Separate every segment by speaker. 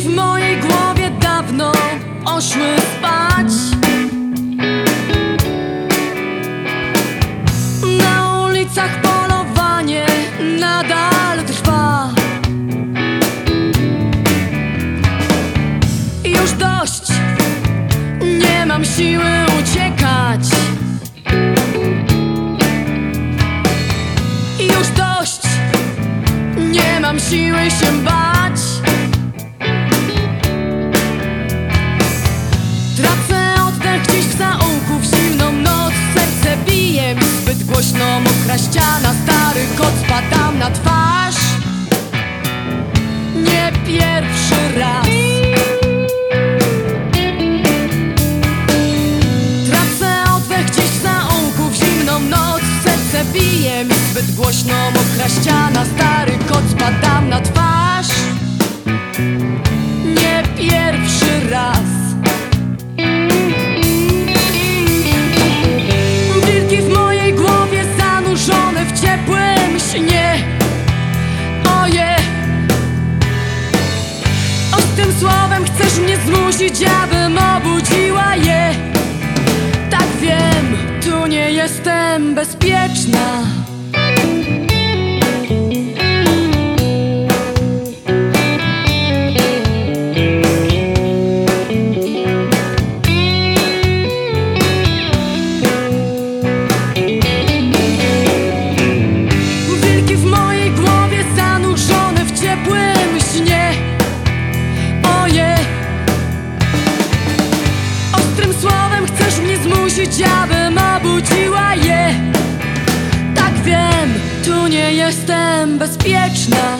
Speaker 1: W mojej głowie dawno oszły ściana, stary kot Spadam na twarz. Nie pierwszy raz. Tracę oddech gdzieś w zaułku w zimną noc. Serce bije mi zbyt głośno Mokra ściana, stary kot Spadam na twarz you job mnie zmusić, abym obudziła je. Tak wiem, tu nie jestem bezpieczna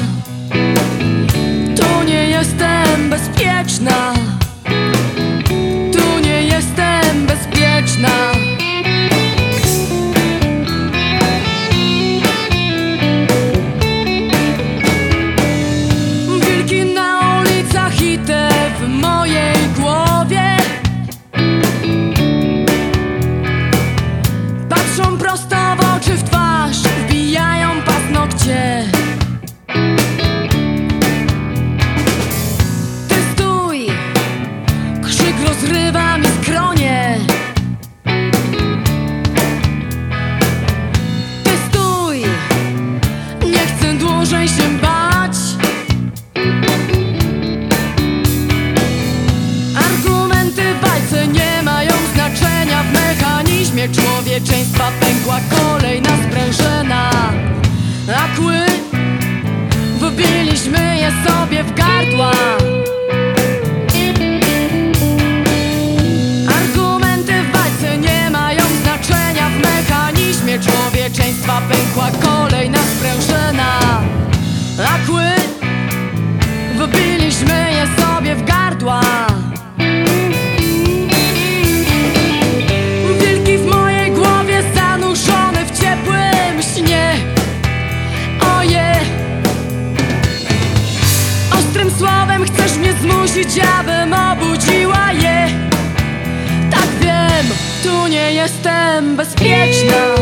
Speaker 1: pękła kolejna sprężyna. A kły wbiliśmy je sobie w gardła abym obudziła je. Tak wiem, tu nie jestem bezpieczna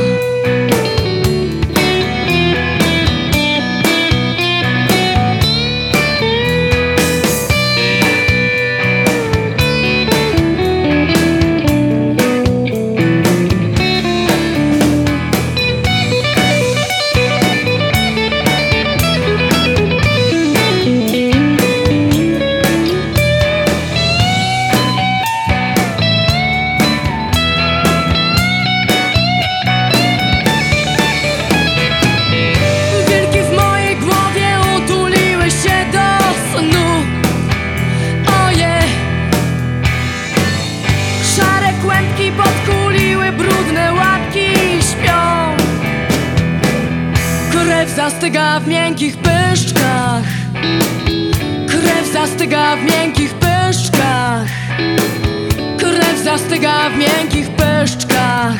Speaker 1: zastyga w miękkich pyszczkach. Krew zastyga w miękkich pyszczkach. Krew zastyga w miękkich pyszczkach